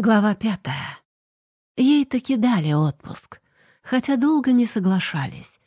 Глава пятая. Ей таки дали отпуск, хотя долго не соглашались.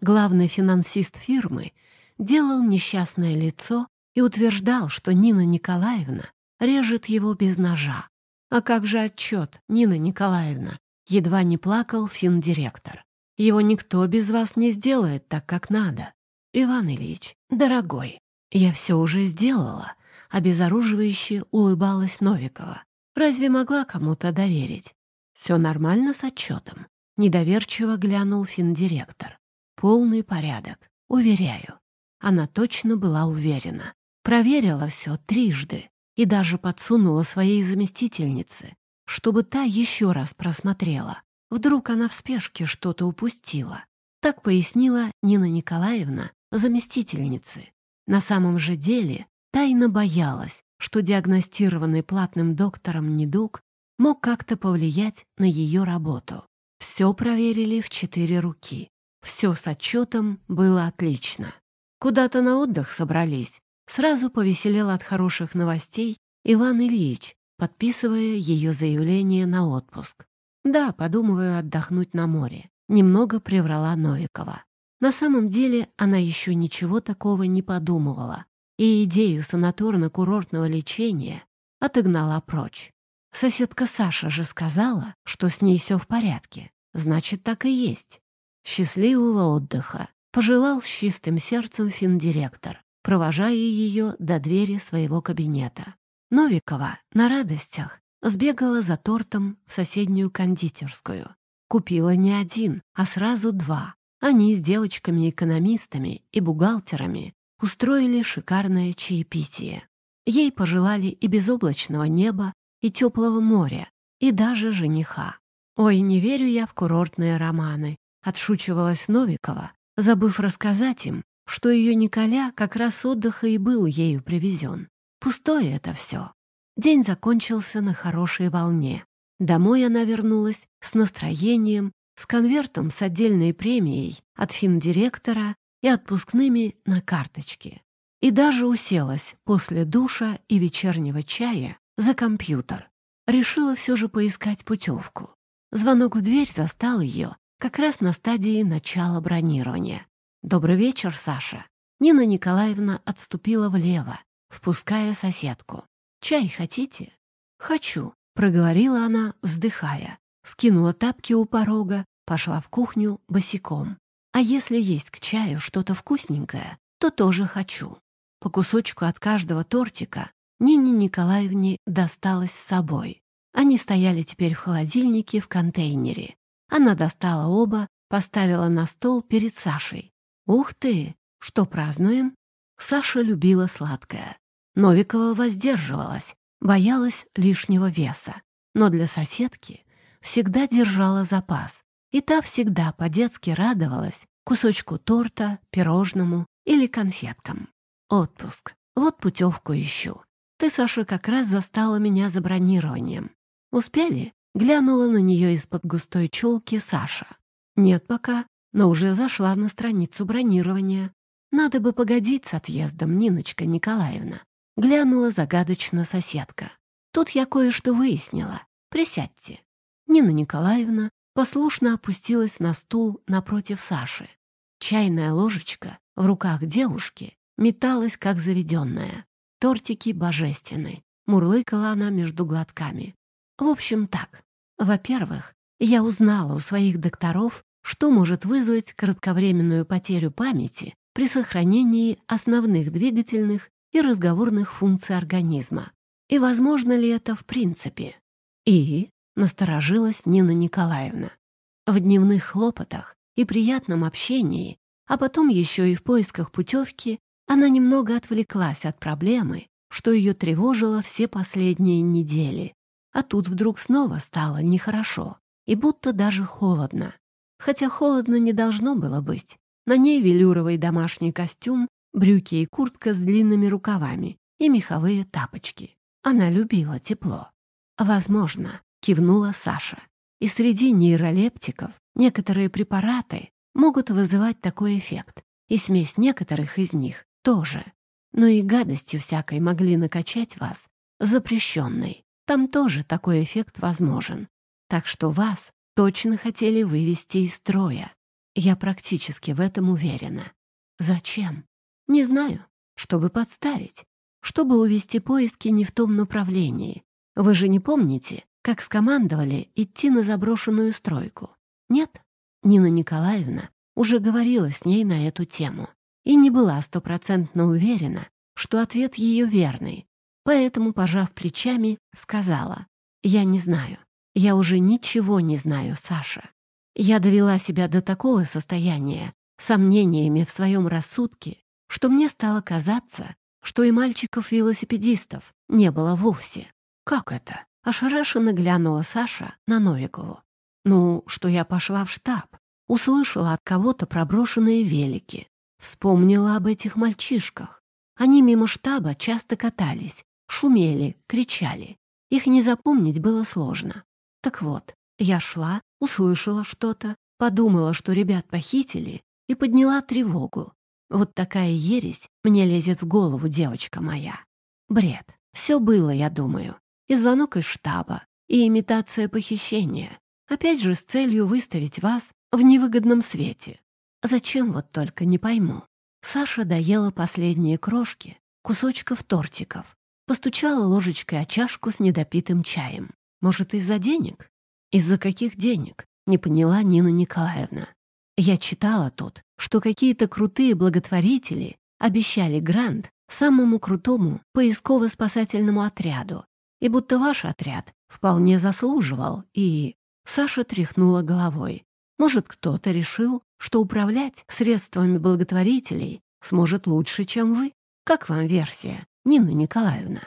Главный финансист фирмы делал несчастное лицо и утверждал, что Нина Николаевна режет его без ножа. А как же отчет, Нина Николаевна? Едва не плакал финдиректор. Его никто без вас не сделает так, как надо. Иван Ильич, дорогой, я все уже сделала, обезоруживающе улыбалась Новикова. Разве могла кому-то доверить? Все нормально с отчетом. Недоверчиво глянул финдиректор. Полный порядок, уверяю. Она точно была уверена. Проверила все трижды и даже подсунула своей заместительнице, чтобы та еще раз просмотрела. Вдруг она в спешке что-то упустила. Так пояснила Нина Николаевна, заместительницы. На самом же деле тайно боялась, что диагностированный платным доктором недуг мог как-то повлиять на ее работу. Все проверили в четыре руки. Все с отчетом было отлично. Куда-то на отдых собрались. Сразу повеселел от хороших новостей Иван Ильич, подписывая ее заявление на отпуск. «Да, подумываю отдохнуть на море», — немного приврала Новикова. На самом деле она еще ничего такого не подумывала и идею санаторно-курортного лечения отогнала прочь. Соседка Саша же сказала, что с ней все в порядке. Значит, так и есть. Счастливого отдыха пожелал с чистым сердцем финдиректор, провожая ее до двери своего кабинета. Новикова на радостях сбегала за тортом в соседнюю кондитерскую. Купила не один, а сразу два. Они с девочками-экономистами и бухгалтерами устроили шикарное чаепитие. Ей пожелали и безоблачного неба, и теплого моря, и даже жениха. «Ой, не верю я в курортные романы», — отшучивалась Новикова, забыв рассказать им, что ее Николя как раз отдыха и был ею привезен. Пустое это все. День закончился на хорошей волне. Домой она вернулась с настроением, с конвертом с отдельной премией от финдиректора и отпускными на карточке. И даже уселась после душа и вечернего чая за компьютер. Решила все же поискать путевку. Звонок в дверь застал ее как раз на стадии начала бронирования. «Добрый вечер, Саша». Нина Николаевна отступила влево, впуская соседку. «Чай хотите?» «Хочу», — проговорила она, вздыхая. Скинула тапки у порога, пошла в кухню босиком. А если есть к чаю что-то вкусненькое, то тоже хочу. По кусочку от каждого тортика Нине Николаевне досталось с собой. Они стояли теперь в холодильнике в контейнере. Она достала оба, поставила на стол перед Сашей. «Ух ты! Что празднуем?» Саша любила сладкое. Новикова воздерживалась, боялась лишнего веса. Но для соседки всегда держала запас и та всегда по-детски радовалась кусочку торта, пирожному или конфеткам. Отпуск. Вот путевку ищу. Ты, Саша, как раз застала меня за бронированием. Успели? Глянула на нее из-под густой челки Саша. Нет пока, но уже зашла на страницу бронирования. Надо бы погодить с отъездом, Ниночка Николаевна. Глянула загадочно соседка. Тут я кое-что выяснила. Присядьте. Нина Николаевна послушно опустилась на стул напротив Саши. Чайная ложечка в руках девушки металась, как заведенная. Тортики божественны. Мурлыкала она между глотками. В общем, так. Во-первых, я узнала у своих докторов, что может вызвать кратковременную потерю памяти при сохранении основных двигательных и разговорных функций организма. И возможно ли это в принципе? И Насторожилась Нина Николаевна. В дневных хлопотах и приятном общении, а потом еще и в поисках путевки, она немного отвлеклась от проблемы, что ее тревожило все последние недели. А тут вдруг снова стало нехорошо и будто даже холодно. Хотя холодно не должно было быть. На ней велюровый домашний костюм, брюки и куртка с длинными рукавами и меховые тапочки. Она любила тепло. Возможно, кивнула Саша. И среди нейролептиков некоторые препараты могут вызывать такой эффект, и смесь некоторых из них тоже. Но и гадостью всякой могли накачать вас, запрещенной. Там тоже такой эффект возможен. Так что вас точно хотели вывести из строя. Я практически в этом уверена. Зачем? Не знаю. Чтобы подставить. Чтобы увести поиски не в том направлении. Вы же не помните, как скомандовали идти на заброшенную стройку? Нет? Нина Николаевна уже говорила с ней на эту тему и не была стопроцентно уверена, что ответ ее верный. Поэтому, пожав плечами, сказала, «Я не знаю. Я уже ничего не знаю, Саша. Я довела себя до такого состояния, сомнениями в своем рассудке, что мне стало казаться, что и мальчиков-велосипедистов не было вовсе. Как это? Ошарашенно глянула Саша на Новикову. Ну, что я пошла в штаб, услышала от кого-то проброшенные велики, вспомнила об этих мальчишках. Они мимо штаба часто катались, шумели, кричали. Их не запомнить было сложно. Так вот, я шла, услышала что-то, подумала, что ребят похитили, и подняла тревогу. Вот такая ересь мне лезет в голову, девочка моя. Бред. Все было, я думаю. И звонок из штаба, и имитация похищения. Опять же с целью выставить вас в невыгодном свете. Зачем вот только, не пойму. Саша доела последние крошки, кусочков тортиков, постучала ложечкой о чашку с недопитым чаем. Может, из-за денег? Из-за каких денег? Не поняла Нина Николаевна. Я читала тут, что какие-то крутые благотворители обещали грант самому крутому поисково-спасательному отряду, и будто ваш отряд вполне заслуживал, и... Саша тряхнула головой. Может, кто-то решил, что управлять средствами благотворителей сможет лучше, чем вы? Как вам версия, Нина Николаевна?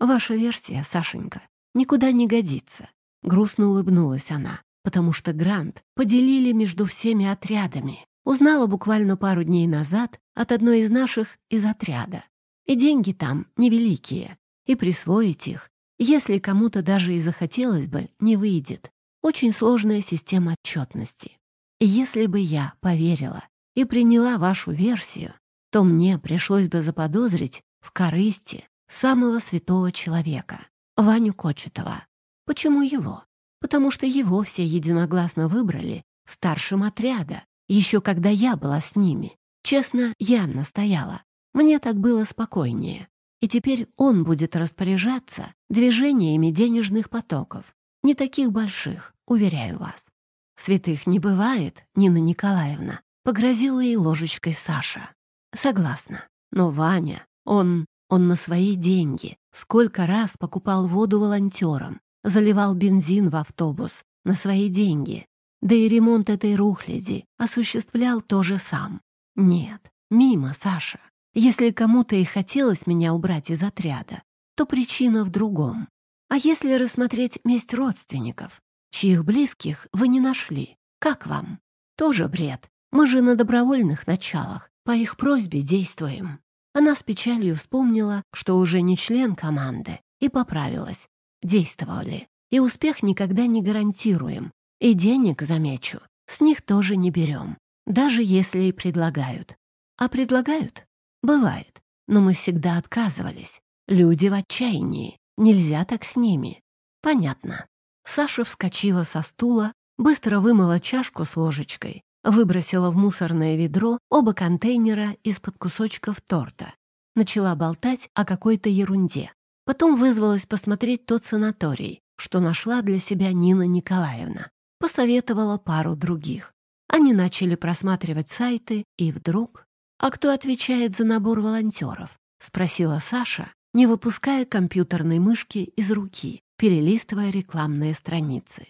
Ваша версия, Сашенька, никуда не годится. Грустно улыбнулась она, потому что грант поделили между всеми отрядами. Узнала буквально пару дней назад от одной из наших из отряда. И деньги там невеликие, и присвоить их, если кому-то даже и захотелось бы, не выйдет. Очень сложная система отчетности. Если бы я поверила и приняла вашу версию, то мне пришлось бы заподозрить в корысти самого святого человека, Ваню Кочетова. Почему его? Потому что его все единогласно выбрали старшим отряда, еще когда я была с ними. Честно, я настояла. Мне так было спокойнее. И теперь он будет распоряжаться движениями денежных потоков. Не таких больших, уверяю вас. «Святых не бывает, Нина Николаевна», — погрозила ей ложечкой Саша. «Согласна. Но Ваня, он... он на свои деньги. Сколько раз покупал воду волонтерам, заливал бензин в автобус на свои деньги. Да и ремонт этой рухляди осуществлял тоже сам. Нет, мимо, Саша. Если кому-то и хотелось меня убрать из отряда, то причина в другом. А если рассмотреть месть родственников, чьих близких вы не нашли. Как вам? Тоже бред. Мы же на добровольных началах, по их просьбе действуем. Она с печалью вспомнила, что уже не член команды, и поправилась. Действовали. И успех никогда не гарантируем. И денег, замечу, с них тоже не берем, даже если и предлагают. А предлагают? Бывает. Но мы всегда отказывались. Люди в отчаянии. Нельзя так с ними. Понятно. Саша вскочила со стула, быстро вымыла чашку с ложечкой, выбросила в мусорное ведро оба контейнера из-под кусочков торта. Начала болтать о какой-то ерунде. Потом вызвалась посмотреть тот санаторий, что нашла для себя Нина Николаевна. Посоветовала пару других. Они начали просматривать сайты, и вдруг... «А кто отвечает за набор волонтеров?» — спросила Саша, не выпуская компьютерной мышки из руки перелистывая рекламные страницы.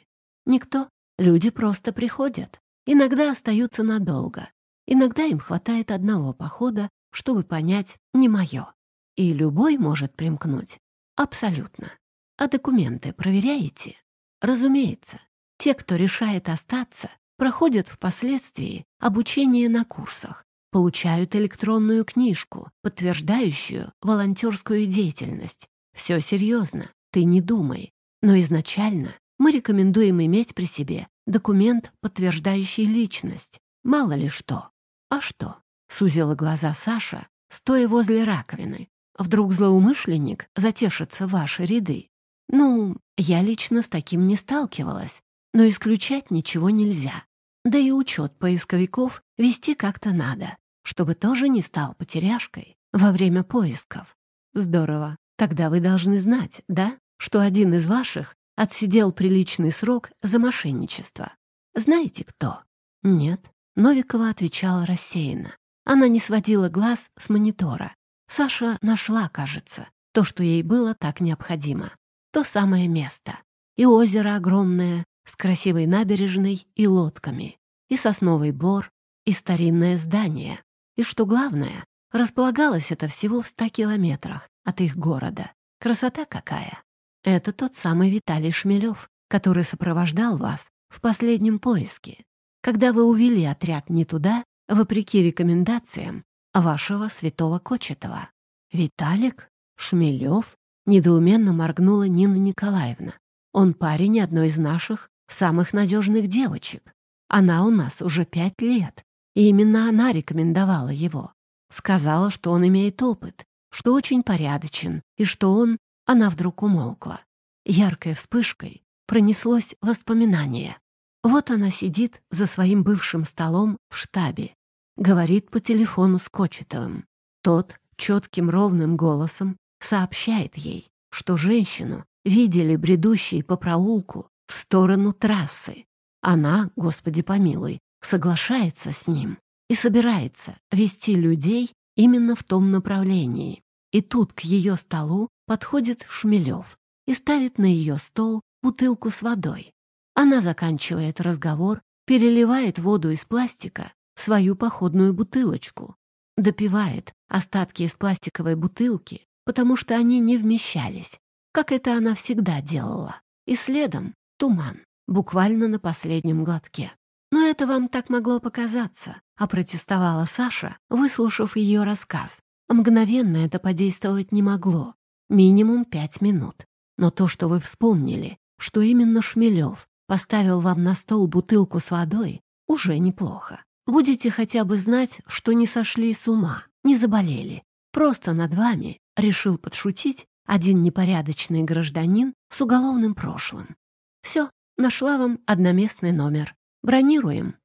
Никто. Люди просто приходят. Иногда остаются надолго. Иногда им хватает одного похода, чтобы понять «не мое». И любой может примкнуть. Абсолютно. А документы проверяете? Разумеется. Те, кто решает остаться, проходят впоследствии обучение на курсах, получают электронную книжку, подтверждающую волонтерскую деятельность. Все серьезно. Ты не думай. Но изначально мы рекомендуем иметь при себе документ, подтверждающий личность. Мало ли что. А что? Сузила глаза Саша, стоя возле раковины. Вдруг злоумышленник затешится в ваши ряды. Ну, я лично с таким не сталкивалась, но исключать ничего нельзя. Да и учет поисковиков вести как-то надо, чтобы тоже не стал потеряшкой во время поисков. Здорово. Тогда вы должны знать, да, что один из ваших отсидел приличный срок за мошенничество. Знаете кто? Нет. Новикова отвечала рассеянно. Она не сводила глаз с монитора. Саша нашла, кажется, то, что ей было так необходимо. То самое место. И озеро огромное, с красивой набережной и лодками, и сосновый бор, и старинное здание. И что главное, располагалось это всего в ста километрах от их города. Красота какая! Это тот самый Виталий Шмелев, который сопровождал вас в последнем поиске, когда вы увели отряд не туда, вопреки рекомендациям вашего святого Кочетова. Виталик? Шмелев? Недоуменно моргнула Нина Николаевна. Он парень одной из наших самых надежных девочек. Она у нас уже пять лет, и именно она рекомендовала его. Сказала, что он имеет опыт, что очень порядочен, и что он... Она вдруг умолкла. Яркой вспышкой пронеслось воспоминание. Вот она сидит за своим бывшим столом в штабе, говорит по телефону с Кочетовым. Тот четким ровным голосом сообщает ей, что женщину видели бредущей по проулку в сторону трассы. Она, Господи помилуй, соглашается с ним и собирается вести людей именно в том направлении. И тут к ее столу подходит Шмелев и ставит на ее стол бутылку с водой. Она заканчивает разговор, переливает воду из пластика в свою походную бутылочку, допивает остатки из пластиковой бутылки, потому что они не вмещались, как это она всегда делала. И следом туман, буквально на последнем глотке. «Но это вам так могло показаться», — опротестовала Саша, выслушав ее рассказ. «Мгновенно это подействовать не могло. Минимум пять минут. Но то, что вы вспомнили, что именно Шмелев поставил вам на стол бутылку с водой, уже неплохо. Будете хотя бы знать, что не сошли с ума, не заболели. Просто над вами решил подшутить один непорядочный гражданин с уголовным прошлым. Все, нашла вам одноместный номер. Бронируем.